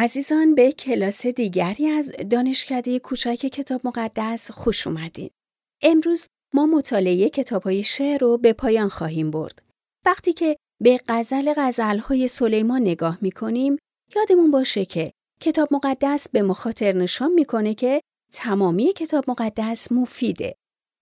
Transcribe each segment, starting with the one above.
عزیزان به کلاس دیگری از دانشکده کوچک کتاب مقدس خوش اومدین. امروز ما مطالعه کتاب های شعر رو به پایان خواهیم برد. وقتی که به غزل غزل های سلیمان نگاه می کنیم، یادمون باشه که کتاب مقدس به مخاطر نشان می‌کنه که تمامی کتاب مقدس مفیده.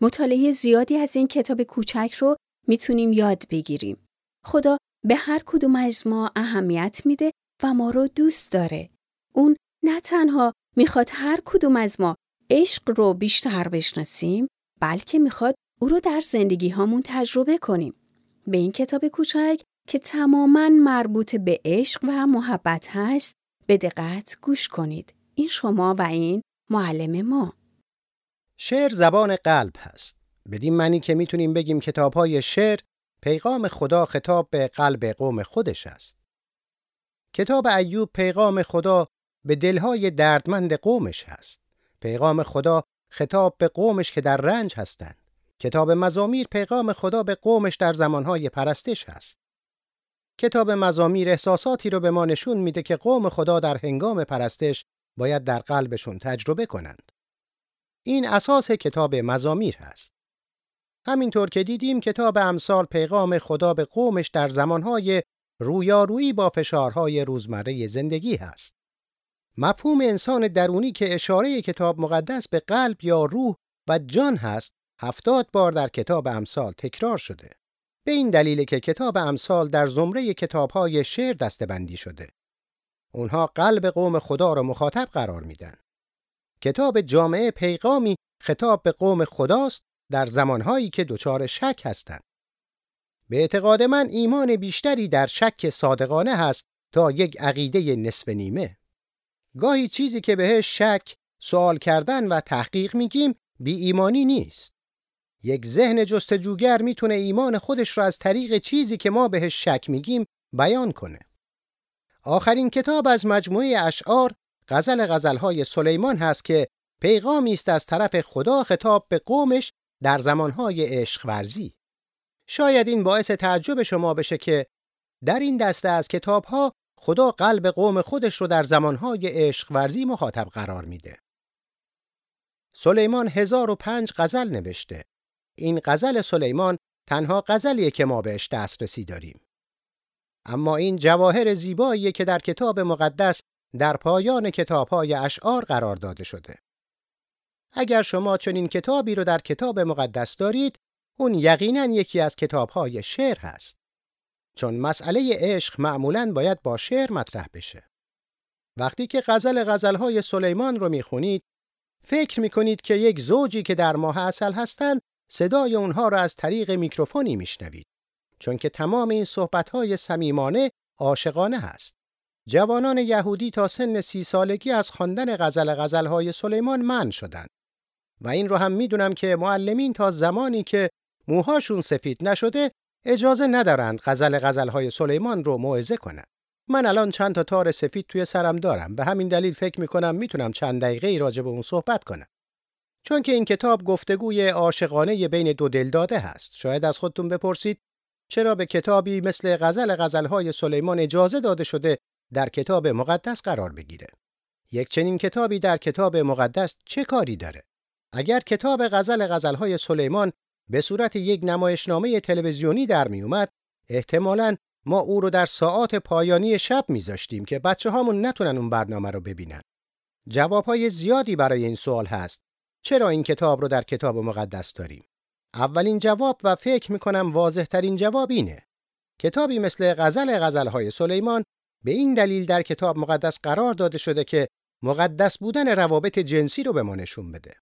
مطالعه زیادی از این کتاب کوچک رو می‌تونیم یاد بگیریم. خدا به هر کدوم از ما اهمیت میده و ما رو دوست داره. اون نه تنها می‌خواد هر کدوم از ما عشق رو بیشتر بشناسیم بلکه می‌خواد او رو در زندگی هامون تجربه کنیم. به این کتاب کوچک که تماما مربوط به عشق و محبت هست به دقت گوش کنید. این شما و این معلم ما. شعر زبان قلب هست. بدین معنی که می‌تونیم بگیم کتاب های شعر پیغام خدا خطاب به قلب قوم خودش است. کتاب ایوب پیغام خدا به دلهای دردمند قومش هست. پیغام خدا خطاب به قومش که در رنج هستند. کتاب مزامیر پیغام خدا به قومش در زمانهای پرستش هست. کتاب مزامیر احساساتی رو به ما نشون میده که قوم خدا در هنگام پرستش باید در قلبشون تجربه کنند. این اساس کتاب مزامیر هست. همینطور که دیدیم کتاب امثال پیغام خدا به قومش در زمانهای رویارویی با فشارهای روزمره زندگی هست. مفهوم انسان درونی که اشاره کتاب مقدس به قلب یا روح و جان هست هفتاد بار در کتاب امثال تکرار شده. به این دلیل که کتاب امثال در زمره کتابهای شعر دستبندی شده. اونها قلب قوم خدا را مخاطب قرار میدن. کتاب جامعه پیغامی خطاب به قوم خداست در زمانهایی که دچار شک هستند. به اعتقاد من ایمان بیشتری در شک صادقانه هست تا یک عقیده نصف نیمه. گاهی چیزی که بهش شک، سوال کردن و تحقیق میگیم بی ایمانی نیست. یک ذهن جستجوگر می‌تونه ایمان خودش را از طریق چیزی که ما بهش شک میگیم بیان کنه. آخرین کتاب از مجموعه اشعار غزل غزلهای سلیمان هست که پیغامی است از طرف خدا خطاب به قومش در زمانهای عشق ورزی. شاید این باعث تعجب شما بشه که در این دسته از کتابها خدا قلب قوم خودش رو در زمانهای عشق ورزی مخاطب قرار میده. سلیمان هزار و پنج غزل نوشته. این غزل سلیمان تنها غزلیه که ما بهش دسترسی داریم. اما این جواهر زیباییه که در کتاب مقدس در پایان کتابهای اشعار قرار داده شده. اگر شما چنین کتابی رو در کتاب مقدس دارید، اون یقینا یکی از کتابهای شعر هست. چون مسئله عشق معمولاً باید با شعر مطرح بشه. وقتی که غزل غزلهای سلیمان رو می‌خونید، فکر می‌کنید که یک زوجی که در ماه اصل هستند، صدای اونها را از طریق میکروفونی میشنوید. چون که تمام این صحبتهای صمیمانه عاشقانه هست. جوانان یهودی تا سن سی سالگی از خواندن غزل غزلهای سلیمان من شدند. و این رو هم می‌دونم که معلمین تا زمانی که موهاشون سفید نشده اجازه ندارند غزل غزلهای سلیمان رو موعظه کنند. من الان چند تا تار سفید توی سرم دارم به همین دلیل فکر می‌کنم می‌تونم چند دقیقه راجع به اون صحبت کنم. چون که این کتاب گفتگوی عاشقانه بین دو دلداده هست. شاید از خودتون بپرسید چرا به کتابی مثل غزل غزلهای سلیمان اجازه داده شده در کتاب مقدس قرار بگیره؟ یک چنین کتابی در کتاب مقدس چه کاری داره؟ اگر کتاب غزل غزلهای سلیمان به صورت یک نمایشنامه تلویزیونی در می اومد احتمالاً ما او رو در ساعات پایانی شب میذاشتیم که بچه هامون نتونن اون برنامه رو ببینن. جوابهای زیادی برای این سوال هست. چرا این کتاب رو در کتاب مقدس داریم؟ اولین جواب و فکر می‌کنم واضح ترین جواب اینه. کتابی مثل غزل غزلهای سلیمان به این دلیل در کتاب مقدس قرار داده شده که مقدس بودن روابط جنسی رو به ما نشون بده.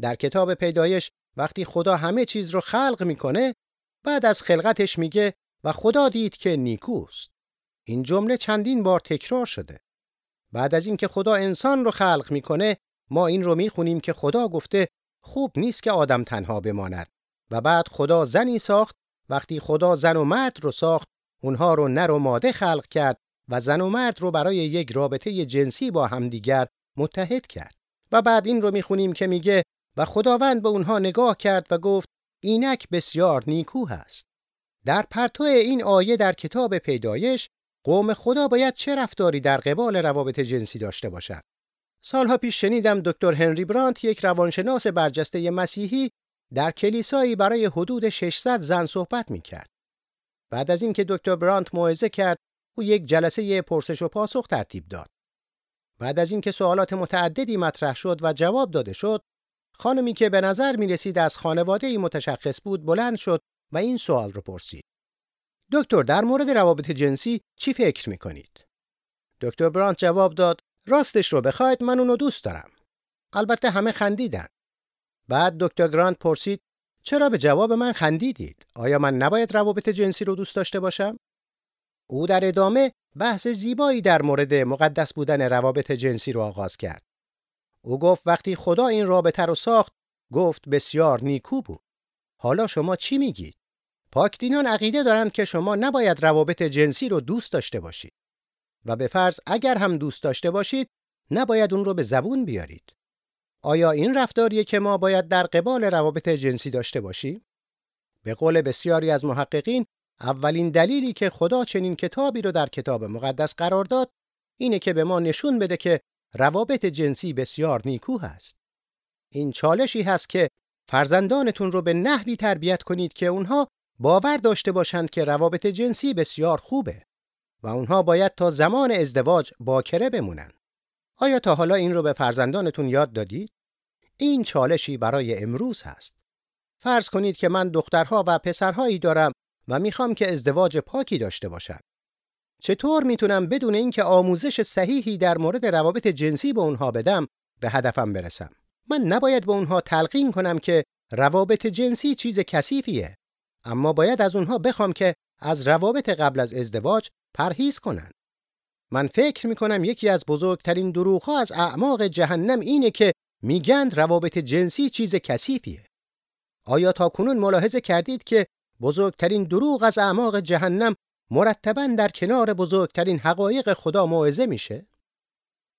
در کتاب پیدایش وقتی خدا همه چیز رو خلق می‌کنه بعد از خلقتش میگه و خدا دید که نیکوست. این جمله چندین بار تکرار شده. بعد از اینکه خدا انسان رو خلق می‌کنه ما این رو می‌خونیم که خدا گفته خوب نیست که آدم تنها بماند و بعد خدا زنی ساخت وقتی خدا زن و مرد رو ساخت اونها رو نر و ماده خلق کرد و زن و مرد رو برای یک رابطه جنسی با همدیگر متحد کرد و بعد این رو می‌خونیم که میگه و خداوند به اونها نگاه کرد و گفت اینک بسیار نیکو هست در پرتو این آیه در کتاب پیدایش قوم خدا باید چه رفتاری در قبال روابط جنسی داشته باشند. سالها پیش شنیدم دکتر هنری برانت یک روانشناس برجسته مسیحی در کلیسایی برای حدود 600 زن صحبت می کرد. بعد از اینکه دکتر برانت موعظه کرد، او یک جلسه پرسش و پاسخ ترتیب داد. بعد از اینکه سوالات متعددی مطرح شد و جواب داده شد، خانمی که به نظر می رسید از خانواده متشخص بود بلند شد و این سوال رو پرسید. دکتر در مورد روابط جنسی چی فکر می کنید؟ دکتر برانت جواب داد راستش رو بخواید من اونو دوست دارم. البته همه خندیدن. بعد دکتر گرانت پرسید چرا به جواب من خندیدید؟ آیا من نباید روابط جنسی رو دوست داشته باشم؟ او در ادامه بحث زیبایی در مورد مقدس بودن روابط جنسی رو آغاز کرد. او گفت وقتی خدا این رابطه رو ساخت گفت بسیار نیکو بود. حالا شما چی میگید؟ پاکدینان عقیده دارند که شما نباید روابط جنسی رو دوست داشته باشید. و به فرض اگر هم دوست داشته باشید نباید اون رو به زبون بیارید. آیا این رفتاریه که ما باید در قبال روابط جنسی داشته باشیم؟ به قول بسیاری از محققین اولین دلیلی که خدا چنین کتابی رو در کتاب مقدس قرار داد اینه که به ما نشون بده که روابط جنسی بسیار نیکو هست. این چالشی هست که فرزندانتون رو به نحوی تربیت کنید که اونها باور داشته باشند که روابط جنسی بسیار خوبه و اونها باید تا زمان ازدواج باکره بمونن. آیا تا حالا این رو به فرزندانتون یاد دادید؟ این چالشی برای امروز هست. فرض کنید که من دخترها و پسرهایی دارم و می‌خوام که ازدواج پاکی داشته باشن. چطور می‌تونم بدون اینکه آموزش صحیحی در مورد روابط جنسی به اونها بدم به هدفم برسم؟ من نباید به اونها تلقین کنم که روابط جنسی چیز کثیفیه اما باید از اونها بخوام که از روابط قبل از ازدواج پرهیز کنند. من فکر می کنم یکی از بزرگترین دروغها از اعماق جهنم اینه که میگند روابط جنسی چیز کثیفیه. آیا تا کنون ملاحظه کردید که بزرگترین دروغ از اعماق جهنم مرتبا در کنار بزرگترین حقایق خدا موعظه میشه؟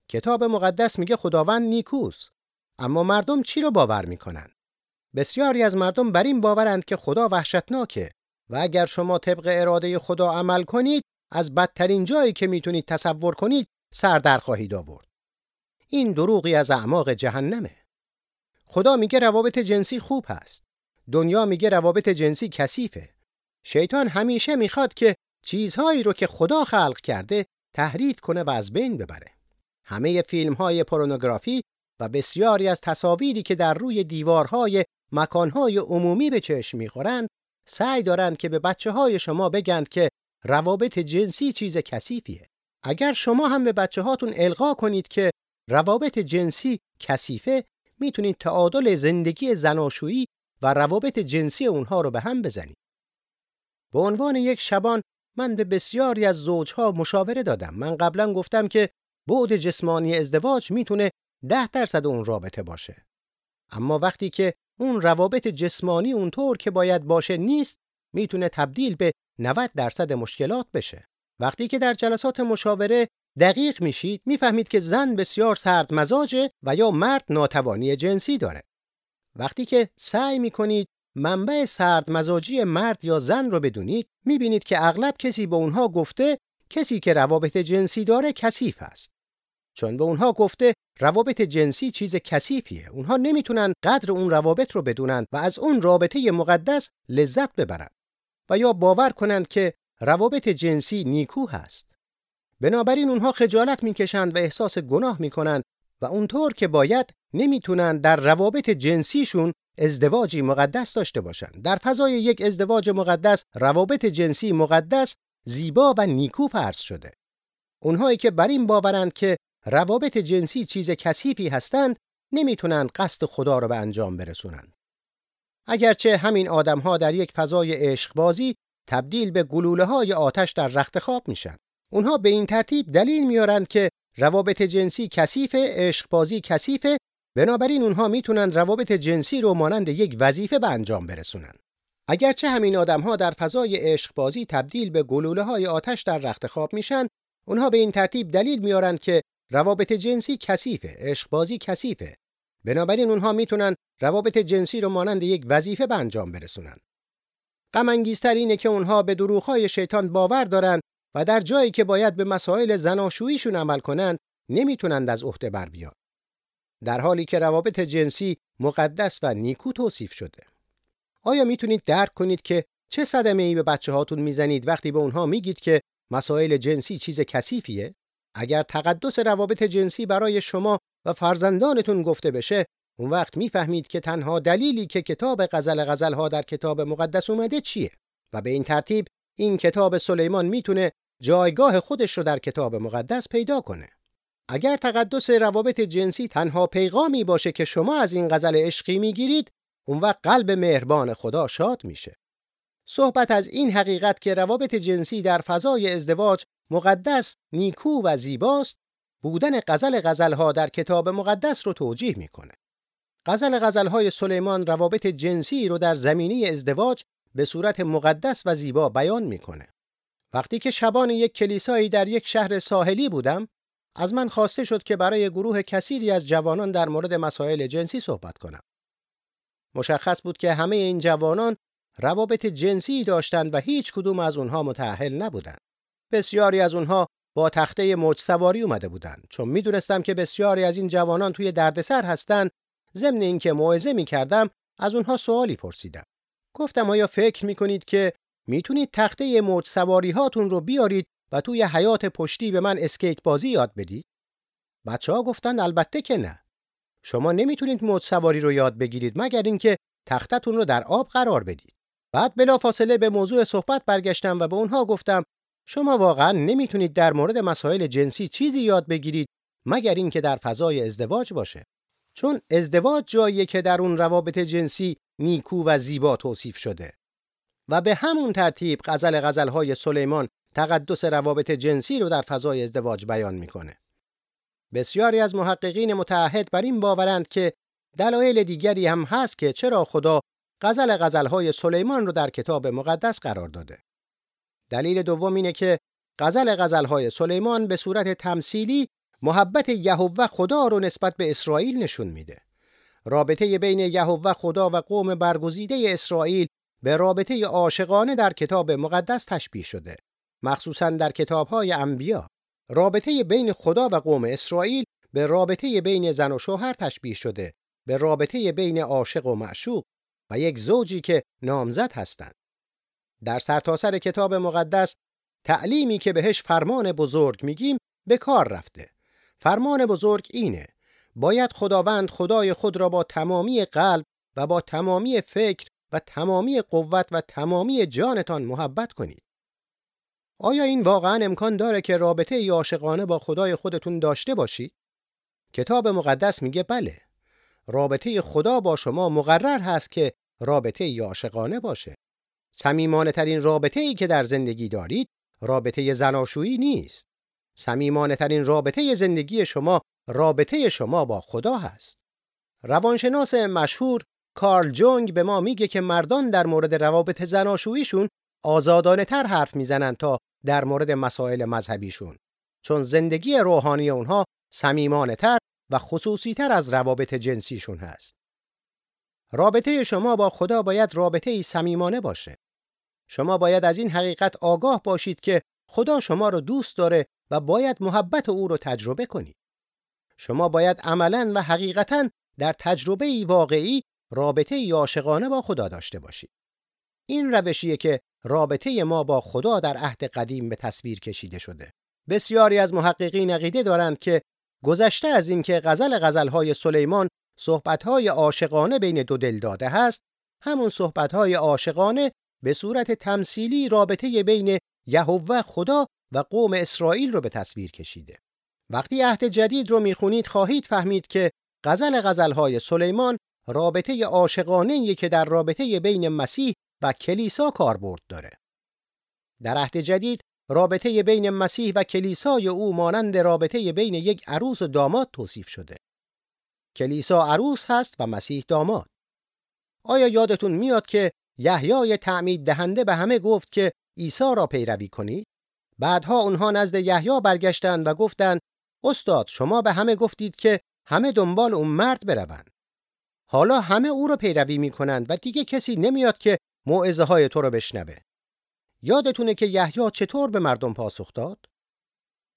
کتاب مقدس میگه خداوند نیکوست اما مردم چی رو باور می‌کنن؟ بسیاری از مردم بر این باورند که خدا وحشتناکه و اگر شما طبق اراده خدا عمل کنید از بدترین جایی که می‌تونید تصور کنید سر در خواهید آورد. این دروغی از اعماق جهنمه. خدا میگه روابط جنسی خوب هست. دنیا میگه روابط جنسی کثیفه. شیطان همیشه می‌خواد که چیزهایی رو که خدا خلق کرده تحریف کنه و از بین ببره. همه فیلم های پورنوگرافی و بسیاری از تصاویری که در روی دیوارهای مکانهای عمومی به چشم می‌خورند سعی دارند که به بچه های شما بگند که روابط جنسی چیز کثیفیه. اگر شما هم به بچه هاتون القا کنید که روابط جنسی کثیفه می‌تونید تعادل زندگی زناشویی و روابط جنسی اونها رو به هم بزنید. به عنوان یک شبان من به بسیاری از زوجها مشاوره دادم. من قبلا گفتم که بعد جسمانی ازدواج می‌تونه ده درصد اون رابطه باشه. اما وقتی که اون روابط جسمانی اونطور که باید باشه نیست می‌تونه تبدیل به 90 درصد مشکلات بشه. وقتی که در جلسات مشاوره دقیق میشید می‌فهمید که زن بسیار سرد مزاجه و یا مرد ناتوانی جنسی داره. وقتی که سعی می‌کنید منبع سرد مزاجی مرد یا زن رو بدونید می‌بینید که اغلب کسی به اونها گفته کسی که روابط جنسی داره کثیف است. چون به اونها گفته روابط جنسی چیز کثیفیه. اونها نمی‌تونن قدر اون روابط رو بدونن و از اون رابطه مقدس لذت ببرن و یا باور کنند که روابط جنسی نیکو هست. بنابراین اونها خجالت می‌کشند و احساس گناه می‌کنند و اونطور که باید نمی‌تونن در روابط جنسیشون ازدواجی مقدس داشته باشند. در فضای یک ازدواج مقدس روابط جنسی مقدس زیبا و نیکو فرض شده. اونهایی که بر این باورند که روابط جنسی چیز کثیفی هستند نمی‌تونن قصد خدا رو به انجام برسونن. اگرچه همین آدمها در یک فضای عشقبازی تبدیل به گلوله های آتش در رخت خواب میشن. اونها به این ترتیب دلیل میارند که روابط جنسی کثیفه، عشقبازی کثیفه، بنابراین اونها می‌تونن روابط جنسی رو مانند یک وظیفه به انجام برسونن. اگرچه همین آدمها در فضای عشقبازی تبدیل به گلوله های آتش در رخت خواب میشن، اونها به این ترتیب دلیل میارند که روابط جنسی کثیفه، عشقبازی کثیفه. بنابراین اونها می‌تونن روابط جنسی رو مانند یک وظیفه به انجام برسونن. غم اینه که اونها به دروغهای شیطان باور دارن و در جایی که باید به مسائل زناشوییشون عمل کنند نمی‌تونند از عهده بر بیان. در حالی که روابط جنسی مقدس و نیکو توصیف شده. آیا می‌تونید درک کنید که چه صدمه ای به بچه هاتون می‌زنید وقتی به اونها میگید که مسائل جنسی چیز کثیفیه؟ اگر تقدس روابط جنسی برای شما و فرزندانتون گفته بشه، اون وقت می‌فهمید که تنها دلیلی که کتاب غزل غزلها در کتاب مقدس اومده چیه و به این ترتیب این کتاب سلیمان می‌تونه جایگاه خودش رو در کتاب مقدس پیدا کنه. اگر تقدس روابط جنسی تنها پیغامی باشه که شما از این غزل عشقی می‌گیرید، اون وقت قلب مهربان خدا شاد میشه. صحبت از این حقیقت که روابط جنسی در فضای ازدواج مقدس، نیکو و زیباست، بودن غزل غزلها در کتاب مقدس رو توجیه می‌کنه. غزل غزلهای سلیمان روابط جنسی رو در زمینی ازدواج به صورت مقدس و زیبا بیان می‌کنه. وقتی که شبان یک کلیسایی در یک شهر ساحلی بودم، از من خواسته شد که برای گروه کثیری از جوانان در مورد مسائل جنسی صحبت کنم. مشخص بود که همه این جوانان روابط جنسی داشتند و هیچ کدوم از اونها متأهل نبودند. بسیاری از اونها با تخته موج سواری اومده بودند چون می‌دونستم که بسیاری از این جوانان توی دردسر هستند ضمن اینکه موعظه می‌کردم از اونها سوالی پرسیدم گفتم آیا فکر می‌کنید که می‌تونید تخته موج سواری هاتون رو بیارید و توی حیات پشتی به من اسکیت بازی یاد بدید؟ بچه ها گفتن البته که نه. شما نمی‌تونید موج سواری رو یاد بگیرید مگر اینکه تختتون رو در آب قرار بدید. بعد بلافاصله به موضوع صحبت برگشتم و به اونها گفتم شما واقعا نمی‌تونید در مورد مسائل جنسی چیزی یاد بگیرید مگر اینکه در فضای ازدواج باشه. چون ازدواج جاییه که در اون روابط جنسی نیکو و زیبا توصیف شده. و به همون ترتیب غزل غزلهای سلیمان تقدس روابط جنسی رو در فضای ازدواج بیان می‌کنه بسیاری از محققین متعهد بر این باورند که دلایل دیگری هم هست که چرا خدا غزل غزلهای سلیمان رو در کتاب مقدس قرار داده دلیل دوم اینه که غزل غزلهای سلیمان به صورت تمثیلی محبت یهوه خدا رو نسبت به اسرائیل نشون میده. رابطه بین یهوه خدا و قوم برگزیده اسرائیل به رابطه عاشقانه در کتاب مقدس تشبیه شده. مخصوصا در کتابهای انبیا. رابطه بین خدا و قوم اسرائیل به رابطه بین زن و شوهر تشبیه شده. به رابطه بین عاشق و معشوق و یک زوجی که نامزد هستند. در سرتاسر سر کتاب مقدس تعلیمی که بهش فرمان بزرگ میگیم به کار رفته. فرمان بزرگ اینه باید خداوند خدای خود را با تمامی قلب و با تمامی فکر و تمامی قوت و تمامی جانتان محبت کنید. آیا این واقعا امکان داره که رابطه عاشقانه با خدای خودتون داشته باشید؟ کتاب مقدس میگه بله. رابطه خدا با شما مقرر هست که رابطه عاشقانه باشه. صمیمانه ترین رابطه ای که در زندگی دارید رابطه زناشویی نیست. صمیمانه ترین رابطه زندگی شما رابطه شما با خدا هست. روانشناس مشهور کارل جونگ به ما میگه که مردان در مورد روابط زناشوییشون آزادانه تر حرف می‌زنن تا در مورد مسائل مذهبیشون چون زندگی روحانی اونها صمیمانه تر و خصوصی تر از روابط جنسیشون هست. رابطه شما با خدا باید رابطه ای صمیمانه باشه. شما باید از این حقیقت آگاه باشید که خدا شما رو دوست داره و باید محبت او رو تجربه کنید. شما باید عملا و حقیقتا در تجربه واقعی رابطه عاشقانه با خدا داشته باشید. این روشیه که رابطه ما با خدا در عهد قدیم به تصویر کشیده شده. بسیاری از محققین عقیده دارند که گذشته از اینکه غزل غزلهای سلیمان صحبتهای عاشقانه بین دو دل داده هست، همون صحبتهای عاشقانه به صورت تمثیلی رابطه بین یهوه خدا و قوم اسرائیل رو به تصویر کشیده. وقتی عهد جدید رو می‌خونید خواهید فهمید که غزل غزلهای سلیمان رابطه عاشقانه که در رابطه بین مسیح و کلیسا کاربرد داره. در عهد جدید رابطه بین مسیح و کلیسای او مانند رابطه بین یک عروس و داماد توصیف شده. کلیسا عروس هست و مسیح داماد. آیا یادتون میاد که یحیای تعمید دهنده به همه گفت که عیسی را پیروی کنید؟ بعدها اونها نزد یحیی برگشتند و گفتند استاد شما به همه گفتید که همه دنبال اون مرد بروند. حالا همه او را پیروی می کنند و دیگه کسی نمیاد که موعظه های تو رو بشنوه. یادتونه که یحیی چطور به مردم پاسخ داد؟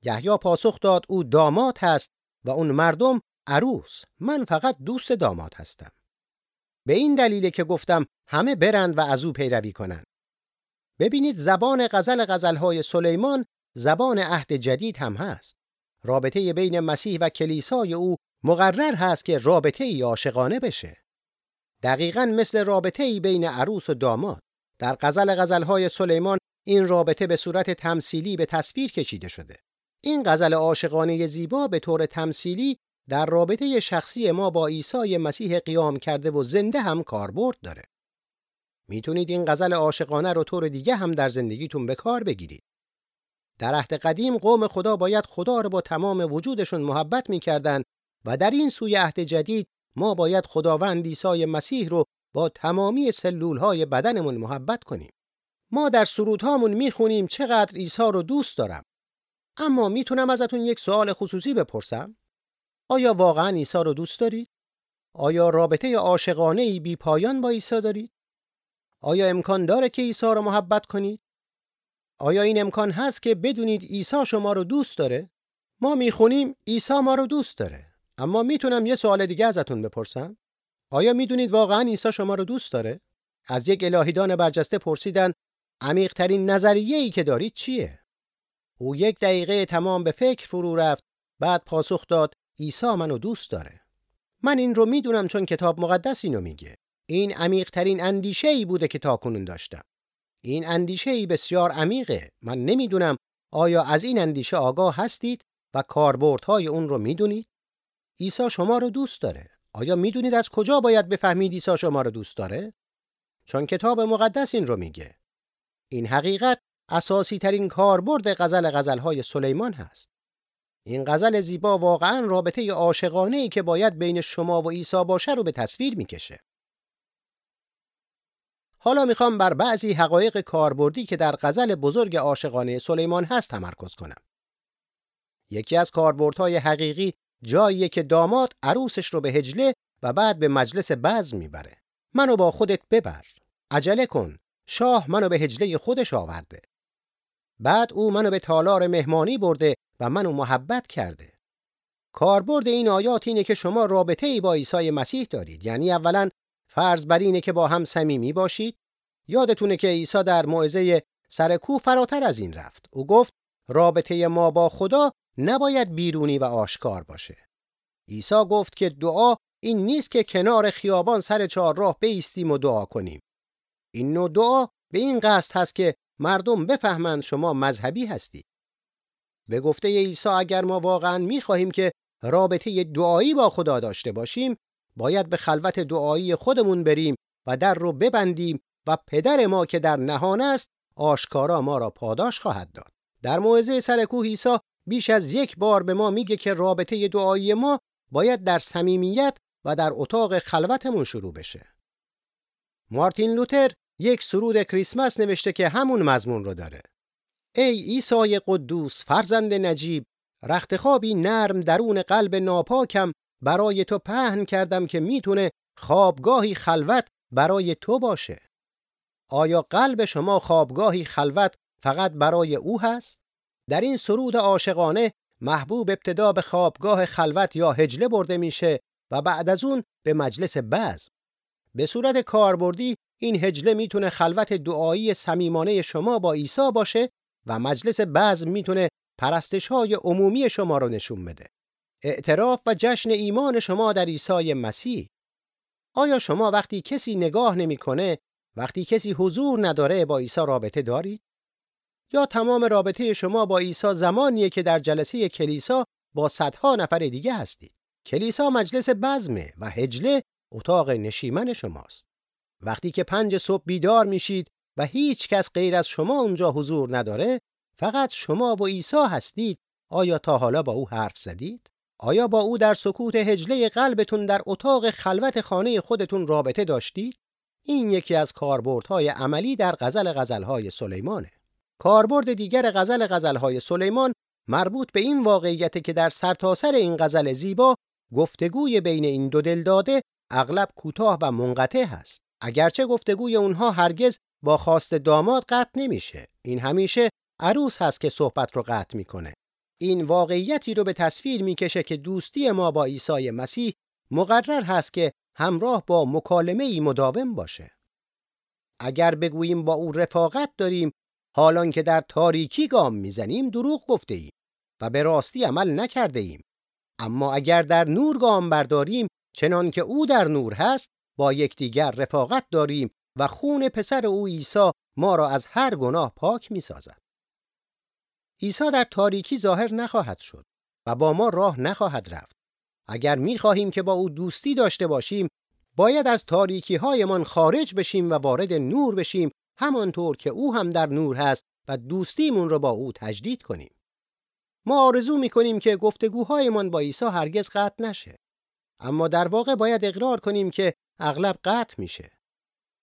یحیی پاسخ داد او داماد هست و اون مردم عروس. من فقط دوست داماد هستم. به این دلیله که گفتم همه برند و از او پیروی کنند. ببینید زبان غزل غزلهای سلیمان زبان عهد جدید هم هست. رابطه بین مسیح و کلیسای او مقرر هست که رابطه ای عاشقانه بشه. دقیقا مثل رابطه ای بین عروس و داماد در غزل غزلهای سلیمان این رابطه به صورت تمثیلی به تصویر کشیده شده این غزل عاشقانه زیبا به طور تمثیلی در رابطه شخصی ما با عیسی مسیح قیام کرده و زنده هم کاربرد داره. می‌تونید این غزل عاشقانه رو طور دیگه هم در زندگیتون به کار بگیرید. در عهد قدیم قوم خدا باید خدا رو با تمام وجودشون محبت می‌کردند و در این سوی عهد جدید ما باید خداوند عیسی مسیح رو با تمامی سلولهای بدنمون محبت کنیم. ما در سرودهامون می‌خونیم چقدر عیسی رو دوست دارم. اما می‌تونم ازتون یک سوال خصوصی بپرسم؟ آیا واقعا عیسی رو دوست دارید؟ آیا رابطه عاشقانه ای بی پایان با عیسی دارید؟ آیا امکان داره که عیسی رو محبت کنید؟ آیا این امکان هست که بدونید عیسی شما رو دوست داره؟ ما می‌خونیم عیسی ما رو دوست داره. اما می‌تونم یه سوال دیگه ازتون بپرسم؟ آیا می‌دونید واقعا عیسی شما رو دوست داره؟ از یک الهیدان برجسته پرسیدن عمیقترین نظریه ای که دارید چیه؟ او یک دقیقه تمام به فکر فرو رفت بعد پاسخ داد عیسی منو دوست داره. من این رو می‌دونم چون کتاب مقدس اینو میگه. این عمیقترین اندیشه ای بوده که تاکنون داشتم. این اندیشه ای بسیار عمیقه. من نمی‌دونم آیا از این اندیشه آگاه هستید و کاربردهای اون رو می‌دونید؟ عیسی شما رو دوست داره. آیا می‌دونید از کجا باید بفهمید عیسی شما رو دوست داره؟ چون کتاب مقدس این رو میگه. این حقیقت اساسی ترین کاربرد غزل غزلهای سلیمان هست. این غزل زیبا واقعا رابطه عاشقانه ای که باید بین شما و عیسی باشه رو به تصویر می‌کشه. حالا می‌خوام بر بعضی حقایق کاربردی که در غزل بزرگ عاشقانه سلیمان هست تمرکز کنم. یکی از کاربردهای حقیقی جاییه که داماد عروسش رو به هجله و بعد به مجلس بزم می‌بره. منو با خودت ببر. عجله کن. شاه منو به هجله خودش آورده. بعد او منو به تالار مهمانی برده و منو محبت کرده. کاربرد این آیات اینه که شما رابطه ای با عیسی مسیح دارید. یعنی اولا فرض بر اینه که با هم صمیمی باشید. یادتونه که عیسی در موعظه سر کو فراتر از این رفت. او گفت رابطه ما با خدا نباید بیرونی و آشکار باشه. عیسی گفت که دعا این نیست که کنار خیابان سر چهارراه بیستیم و دعا کنیم. این نوع دعا به این قصد هست که مردم بفهمند شما مذهبی هستید. به گفته عیسی اگر ما واقعا می‌خواهیم که رابطه دعایی با خدا داشته باشیم باید به خلوت دعایی خودمون بریم و در رو ببندیم و پدر ما که در نهان است آشکارا ما را پاداش خواهد داد در موعظه سر کوه عیسی بیش از یک بار به ما میگه که رابطه دعایی ما باید در صمیمیت و در اتاق خلوتمون شروع بشه. مارتین لوتر یک سرود کریسمس نوشته که همون مضمون رو داره. ای عیسی قدوس فرزند نجیب رختخوابی نرم درون قلب ناپاکم برای تو پهن کردم که می‌تونه خوابگاهی خلوت برای تو باشه. آیا قلب شما خوابگاهی خلوت فقط برای او هست؟ در این سرود عاشقانه محبوب ابتدا به خوابگاه خلوت یا هجله برده میشه و بعد از اون به مجلس بزم. به صورت کاربردی این هجله می‌تونه خلوت دعایی صمیمانه شما با عیسی باشه و مجلس بزم می‌تونه پرستش های عمومی شما رو نشون بده. اعتراف و جشن ایمان شما در عیسی مسیح. آیا شما وقتی کسی نگاه نمی‌کنه، وقتی کسی حضور نداره با عیسی رابطه دارید؟ یا تمام رابطه شما با عیسی زمانیه که در جلسه کلیسا با صدها نفر دیگه هستید؟ کلیسا مجلس بزمه و هجله اتاق نشیمن شماست. وقتی که پنج صبح بیدار میشید و هیچ کس غیر از شما اونجا حضور نداره فقط شما و عیسی هستید آیا تا حالا با او حرف زدید آیا با او در سکوت هجله قلبتون در اتاق خلوت خانه خودتون رابطه داشتید این یکی از کاربردهای عملی در غزل غزلهای سلیمانه کاربرد دیگر غزل غزلهای سلیمان مربوط به این واقعیت که در سرتاسر سر این غزل زیبا گفتگوی بین این دو دلداده اغلب کوتاه و منقطع هست اگرچه گفتگوی اونها هرگز با خواست داماد قطع نمیشه. این همیشه عروس هست که صحبت رو قطع می‌کنه. این واقعیتی رو به تصویر می‌کشه که دوستی ما با عیسی مسیح مقرر هست که همراه با مکالمه ای مداوم باشه. اگر بگوییم با او رفاقت داریم حالان که در تاریکی گام می‌زنیم دروغ گفته ایم و به راستی عمل نکرده ایم. اما اگر در نور گام برداریم چنان که او در نور هست با یکدیگر رفاقت داریم و خون پسر او عیسی ما را از هر گناه پاک می سازد. عیسی در تاریکی ظاهر نخواهد شد و با ما راه نخواهد رفت. اگر می خواهیم که با او دوستی داشته باشیم باید از تاریکی هایمان خارج بشیم و وارد نور بشیم همانطور که او هم در نور هست و دوستیمون را با او تجدید کنیم. ما آرزو می کنیم که گفتگوهایمان با عیسی هرگز قطع نشه. اما در واقع باید اقرار کنیم که اغلب قطع میشه.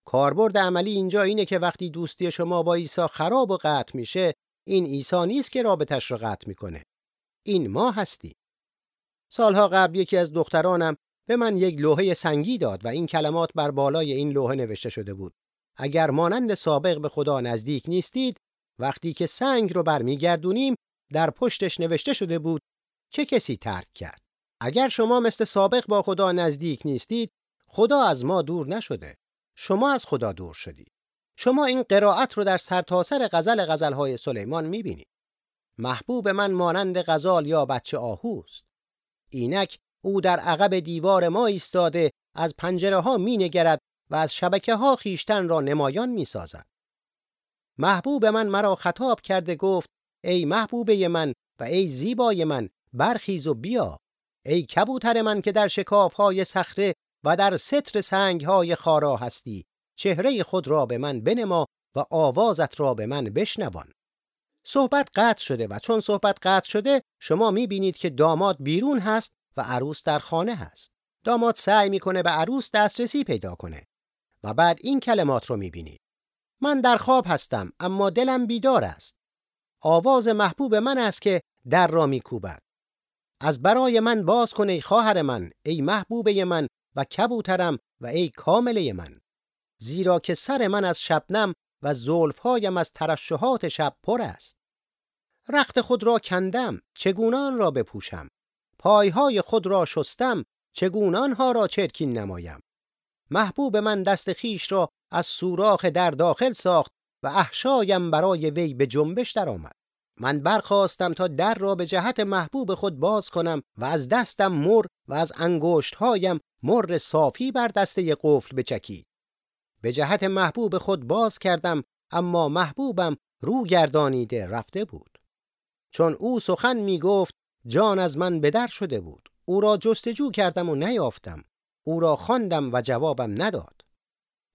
کاربرد عملی اینجا اینه که وقتی دوستی شما با عیسی خراب و قطع میشه، این عیسی نیست که رابطش رو قطع می‌کنه. این ما هستی. سالها قبل یکی از دخترانم به من یک لوحه سنگی داد و این کلمات بر بالای این لوحه نوشته شده بود. اگر مانند سابق به خدا نزدیک نیستید، وقتی که سنگ رو برمیگردونیم در پشتش نوشته شده بود چه کسی ترک کرد. اگر شما مثل سابق با خدا نزدیک نیستید، خدا از ما دور نشده. شما از خدا دور شدید. شما این قرائت رو در سرتاسر غزل غزلهای سلیمان می‌بینید. محبوب من مانند غزال یا بچه آهوست. اینک او در عقب دیوار ما ایستاده از پنجره ها می نگرد و از شبکه ها خیشتن را نمایان می سازد. محبوب من مرا خطاب کرده گفت ای محبوبه من و ای زیبای من برخیز و بیا. ای کبوتر من که در شکاف های صخره و در ستر سنگ های خارا هستی چهره خود را به من بنما و آوازت را به من بشنوان. صحبت قطع شده و چون صحبت قطع شده شما می بینید که داماد بیرون هست و عروس در خانه هست. داماد سعی می‌کنه به عروس دسترسی پیدا کنه. و بعد این کلمات رو می بینید من در خواب هستم اما دلم بیدار است. آواز محبوب من است که در را میکوبد از برای من باز کن ای خواهر من ای محبوبه من و کبوترم و ای کامله من. زیرا که سر من از شبنم و زلفهایم از ترشحات شب پر است. رخت خود را کندم چگونان را بپوشم؟ پایهای خود را شستم چگونان ها را چرکین نمایم؟ محبوب من دست خیش را از سوراخ در داخل ساخت و احشایم برای وی به جنبش درآمد. من برخواستم تا در را به جهت محبوب خود باز کنم و از دستم مر و از انگشتهایم مر صافی بر دسته قفل بچکید. به جهت محبوب خود باز کردم اما محبوبم رو گردانیده رفته بود. چون او سخن می گفت جان از من به در شده بود. او را جستجو کردم و نیافتم. او را خواندم و جوابم نداد.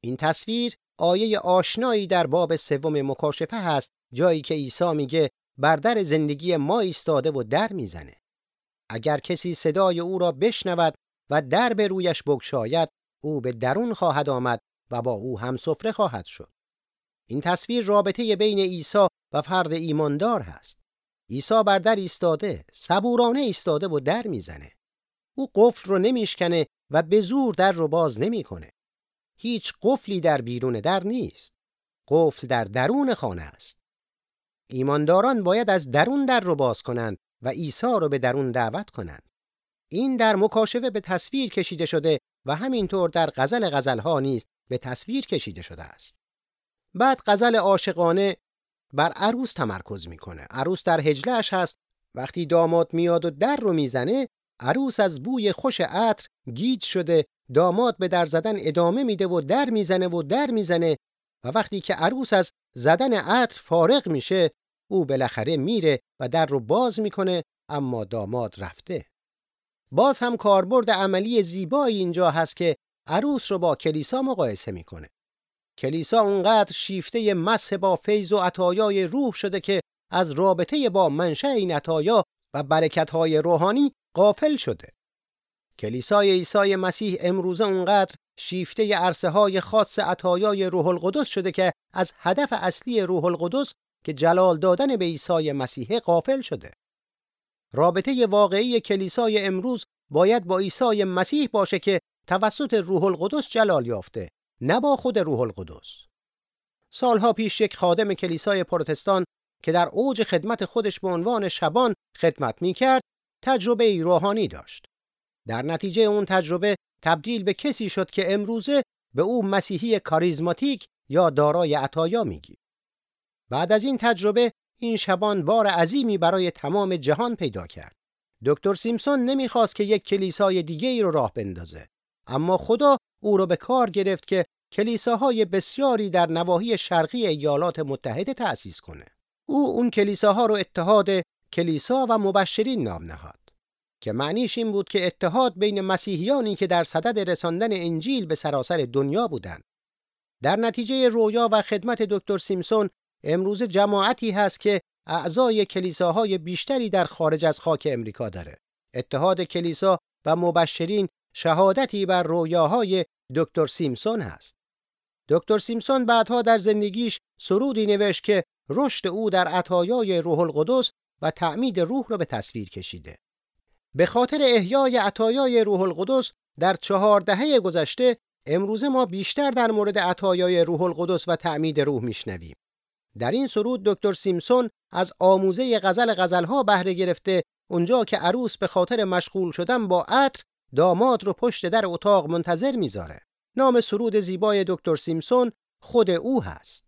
این تصویر آیه آشنایی در باب سوم مکاشفه هست جایی که عیسی میگه بر در زندگی ما ایستاده و در می‌زنه. اگر کسی صدای او را بشنود و در به رویش بگشاید او به درون خواهد آمد و با او هم سفره خواهد شد. این تصویر رابطه بین عیسی و فرد ایماندار هست. عیسی بر در ایستاده صبورانه ایستاده و در می‌زنه. او قفل رو نمیشکنه و به زور در رو باز نمی‌کنه. هیچ قفلی در بیرون در نیست. قفل در درون خانه است. ایمانداران باید از درون در رو باز کنند و عیسی رو به درون دعوت کنند. این در مکاشفه به تصویر کشیده شده و همینطور در غزل غزلها نیز به تصویر کشیده شده است. بعد غزل عاشقانه بر عروس تمرکز می‌کنه. عروس در هجلش هست. وقتی داماد میاد و در رو می‌زنه عروس از بوی خوش عطر گیج شده داماد به در زدن ادامه میده و در می‌زنه و در می‌زنه و وقتی که عروس از زدن عطر فارغ میشه او بالاخره میره و در رو باز می‌کنه اما داماد رفته. باز هم کاربرد عملی زیبایی اینجا هست که عروس رو با کلیسا مقایسه می‌کنه. کلیسا اونقدر شیفته مسح با فیض و عطایای روح شده که از رابطه با منشأ این عطایا و برکت‌های روحانی غافل شده کلیسای عیسی مسیح امروزه اونقدر شیفته عرصه های خاص عطایای روح القدس شده که از هدف اصلی روح القدس که جلال دادن به عیسی مسیح غافل شده. رابطه واقعی کلیسای امروز باید با عیسی مسیح باشه که توسط روح القدس جلال یافته نه با خود روح القدس. سالها پیش یک خادم کلیسای پروتستان که در اوج خدمت خودش به عنوان شبان خدمت می کرد تجربه روحانی داشت. در نتیجه اون تجربه تبدیل به کسی شد که امروزه به او مسیحی کاریزماتیک یا دارای عطایا میگی. بعد از این تجربه این شبان بار عظیمی برای تمام جهان پیدا کرد. دکتر سیمسون نمی‌خواست که یک کلیسای دیگه ای رو راه بندازه. اما خدا او رو به کار گرفت که کلیساهای بسیاری در نواحی شرقی ایالات متحده تأسیس کنه. او اون کلیساها رو اتحاد کلیسا و مبشرین نام نهاد که معنیش این بود که اتحاد بین مسیحیانی که در صدد رساندن انجیل به سراسر دنیا بودند. در نتیجه رویا و خدمت دکتر سیمسون امروز جماعتی هست که اعضای کلیساهای بیشتری در خارج از خاک امریکا داره. اتحاد کلیسا و مبشرین شهادتی بر رویاهای دکتر سیمسون هست. دکتر سیمسون بعدها در زندگیش سرودی نوشت که رشد او در عطایای روح القدس و تعمید روح را به تصویر کشیده. به خاطر احیای عطایای روح القدس در چهار دهه گذشته امروز ما بیشتر در مورد عطایای روح القدس و تعمید روح میشنویم. در این سرود دکتر سیمسون از آموزه غزل غزلها بهره گرفته اونجا که عروس به خاطر مشغول شدن با عطر داماد رو پشت در اتاق منتظر می‌ذاره. نام سرود زیبای دکتر سیمسون خود او هست.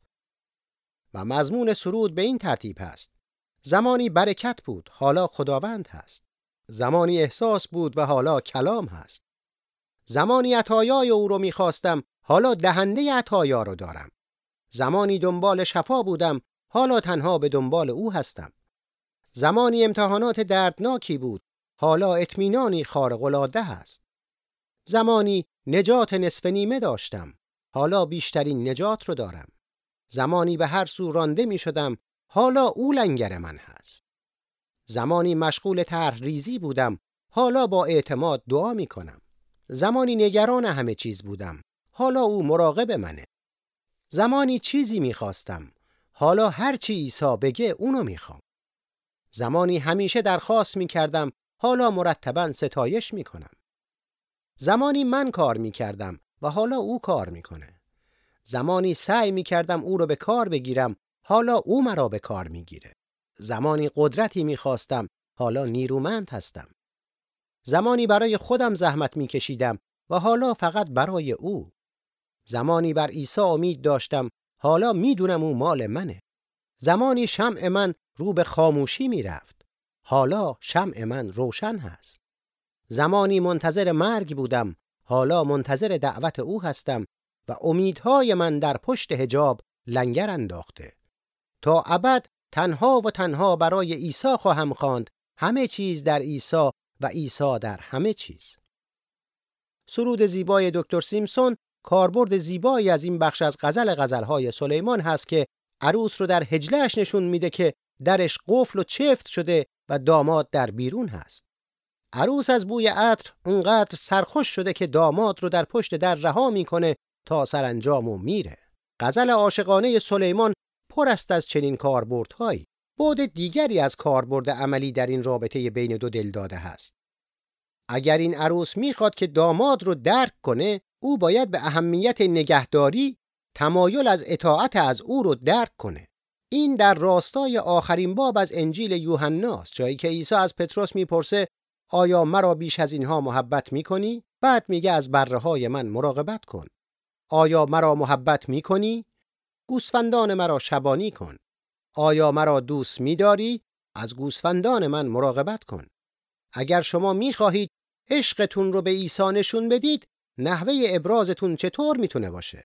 و مضمون سرود به این ترتیب هست. زمانی برکت بود، حالا خداوند هست. زمانی احساس بود و حالا کلام هست. زمانی عطایای او رو می‌خواستم، حالا دهنده عطایا رو دارم. زمانی دنبال شفا بودم، حالا تنها به دنبال او هستم. زمانی امتحانات دردناکی بود، حالا اطمینانی خارق العاده هست. زمانی نجات نصف نیمه داشتم، حالا بیشترین نجات رو دارم. زمانی به هر سو رانده می شدم، حالا او لنگر من هست. زمانی مشغول طرح ریزی بودم، حالا با اعتماد دعا می کنم. زمانی نگران همه چیز بودم، حالا او مراقب منه. زمانی چیزی می‌خواستم، حالا هر چی عیسی بگه اونو می‌خوام. زمانی همیشه درخواست می‌کردم، حالا مرتبا ستایش می‌کنم. زمانی من کار می‌کردم و حالا او کار می‌کنه. زمانی سعی می‌کردم او رو به کار بگیرم، حالا او مرا به کار می‌گیره. زمانی قدرتی می‌خواستم، حالا نیرومند هستم. زمانی برای خودم زحمت میکشیدم و حالا فقط برای او. زمانی بر عیسی امید داشتم، حالا می‌دونم او مال منه. زمانی شمع من رو به خاموشی می‌رفت. حالا شمع من روشن هست. زمانی منتظر مرگ بودم، حالا منتظر دعوت او هستم و امیدهای من در پشت هجاب لنگر انداخته. تا ابد تنها و تنها برای عیسی خواهم خواند همه چیز در عیسی و عیسی در همه چیز. سرود زیبای دکتر سیمسون کاربرد زیبایی از این بخش از غزل غزلهای سلیمان هست که عروس رو در هجلش نشون میده که درش قفل و چفت شده و داماد در بیرون هست. عروس از بوی عطر اونقدر سرخوش شده که داماد رو در پشت در رها می‌کنه تا سرانجام و میره. غزل عاشقانه سلیمان پر است از چنین کاربردهایی. بعد دیگری از کاربرد عملی در این رابطه بین دو دلداده هست. اگر این عروس می‌خواد که داماد رو درک کنه، او باید به اهمیت نگهداری تمایل از اطاعت از او رو درک کنه. این در راستای آخرین باب از انجیل یوحناست جایی که عیسی از پتروس می‌پرسه آیا مرا بیش از اینها محبت می‌کنی؟ بعد میگه از بره های من مراقبت کن. آیا مرا محبت می‌کنی؟ گوسفندان مرا شبانی کن. آیا مرا دوست میداری؟ از گوسفندان من مراقبت کن. اگر شما می‌خواهید عشقتون رو به عیسی نشون بدید، نحوه ابرازتون چطور می‌تونه باشه؟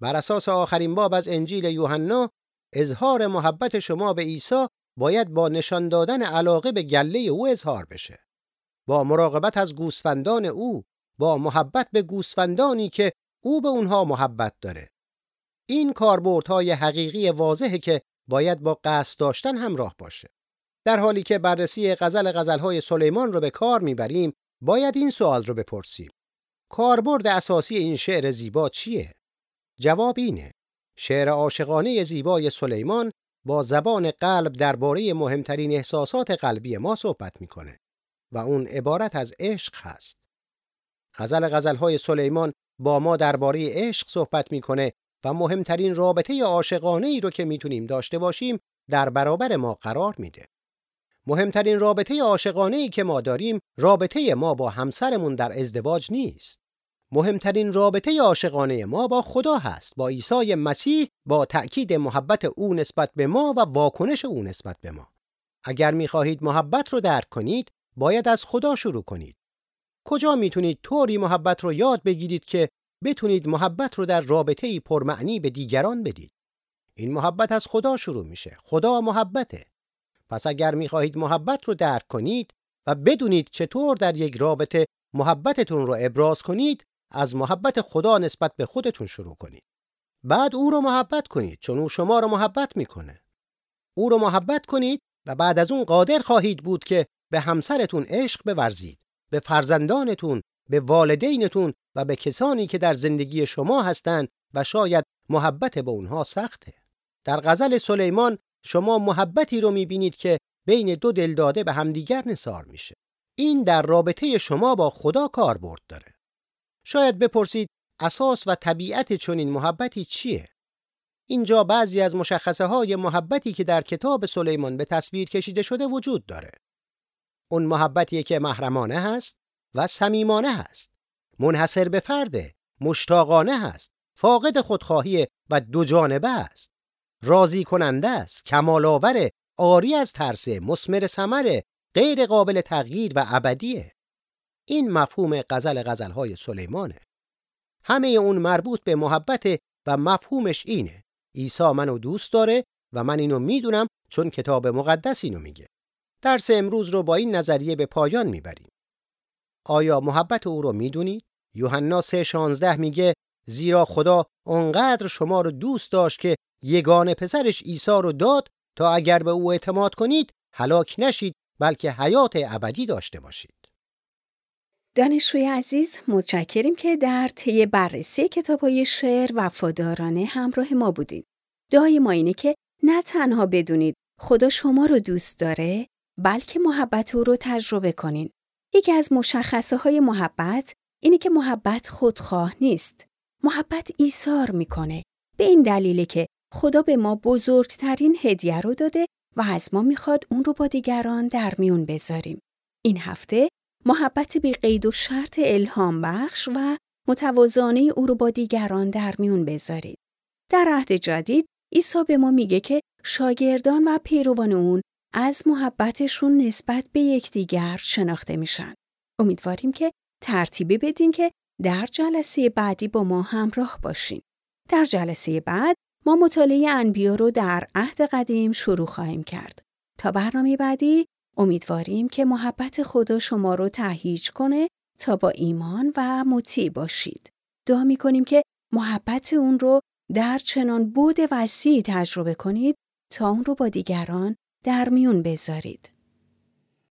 بر اساس آخرین باب از انجیل یوحنا، اظهار محبت شما به عیسی باید با نشان دادن علاقه به گله او اظهار بشه. با مراقبت از گوسفندان او، با محبت به گوسفندانی که او به اونها محبت داره. این کاربردهای حقیقی واضحه که باید با قصد داشتن همراه باشه. در حالی که بررسی غزل غزلهای سلیمان رو به کار می‌بریم، باید این سوال رو بپرسیم. کاربرد اساسی این شعر زیبا چیه؟ جواب اینه. شعر عاشقانه زیبای سلیمان با زبان قلب درباره مهمترین احساسات قلبی ما صحبت می‌کنه و اون عبارت از عشق هست. غزل غزلهای سلیمان با ما درباره عشق صحبت می‌کنه و مهمترین رابطه عاشقانه ای رو که می‌تونیم داشته باشیم در برابر ما قرار میده. مهمترین رابطه عاشقانه ای که ما داریم رابطه ما با همسرمون در ازدواج نیست. مهمترین رابطه عاشقانه ما با خدا هست با عیسی مسیح با تأکید محبت او نسبت به ما و واکنش او نسبت به ما اگر می‌خواهید محبت رو درک کنید باید از خدا شروع کنید کجا می‌تونید طوری محبت رو یاد بگیرید که بتونید محبت رو در رابطه پرمعنی به دیگران بدید این محبت از خدا شروع میشه خدا محبته پس اگر می‌خواهید محبت رو درک کنید و بدونید چطور در یک رابطه محبتتون رو ابراز کنید از محبت خدا نسبت به خودتون شروع کنید. بعد او رو محبت کنید چون او شما رو محبت می‌کنه. او رو محبت کنید و بعد از اون قادر خواهید بود که به همسرتون عشق بورزید، به فرزندانتون، به والدینتون و به کسانی که در زندگی شما هستند و شاید محبت به اونها سخته. در غزل سلیمان شما محبتی رو می‌بینید که بین دو دلداده به همدیگر نثار میشه. این در رابطه شما با خدا کاربرد داره. شاید بپرسید اساس و طبیعت چنین محبتی چیه؟ اینجا بعضی از مشخصه های محبتی که در کتاب سلیمان به تصویر کشیده شده وجود داره. اون محبتی که محرمانه هست و صمیمانه هست. منحصر به فرده، مشتاقانه هست، فاقد خودخواهی و دو جانبه است. راضی کننده است، کمال آور، آری از ترس، مسمر ثمره، غیر قابل تغییر و ابدیه. این مفهوم غزل غزلهای سلیمانه. همه اون مربوط به محبت و مفهومش اینه. عیسی منو دوست داره و من اینو می‌دونم چون کتاب مقدس اینو میگه. درس امروز رو با این نظریه به پایان می‌بریم. آیا محبت او رو می‌دونید؟ یوحنا 3:16 میگه زیرا خدا اونقدر شما رو دوست داشت که یگان پسرش عیسی رو داد تا اگر به او اعتماد کنید هلاک نشید بلکه حیات ابدی داشته باشید. دانشجوی عزیز متشکریم که در طی بررسی های شعر وفادارانه همراه ما بودید. دعای ما اینه که نه تنها بدونید خدا شما رو دوست داره بلکه محبت او رو تجربه کنین. یکی از مشخصه های محبت اینه که محبت خودخواه نیست. محبت ایثار می‌کنه. به این دلیله که خدا به ما بزرگترین هدیه رو داده و از ما می‌خواد اون رو با دیگران در میون بذاریم. این هفته محبت بی قید و شرط الهام بخش و متوازانه او رو با دیگران در میون بذارید. در عهد جدید عیسی به ما میگه که شاگردان و پیروان اون از محبتشون نسبت به یکدیگر شناخته میشن. امیدواریم که ترتیبی بدین که در جلسه بعدی با ما همراه باشین. در جلسه بعد ما مطالعه انبیا رو در عهد قدیم شروع خواهیم کرد. تا برنامه بعدی امیدواریم که محبت خدا شما رو تهیج کنه تا با ایمان و مطیع باشید. دعا می کنیم که محبت اون رو در چنان بود وسیعی تجربه کنید تا اون رو با دیگران در میون بذارید.